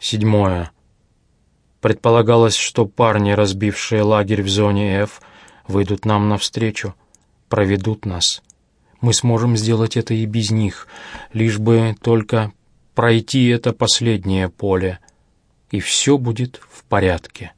Седьмое. Предполагалось, что парни, разбившие лагерь в зоне F, выйдут нам навстречу, проведут нас. Мы сможем сделать это и без них, лишь бы только пройти это последнее поле, и все будет в порядке.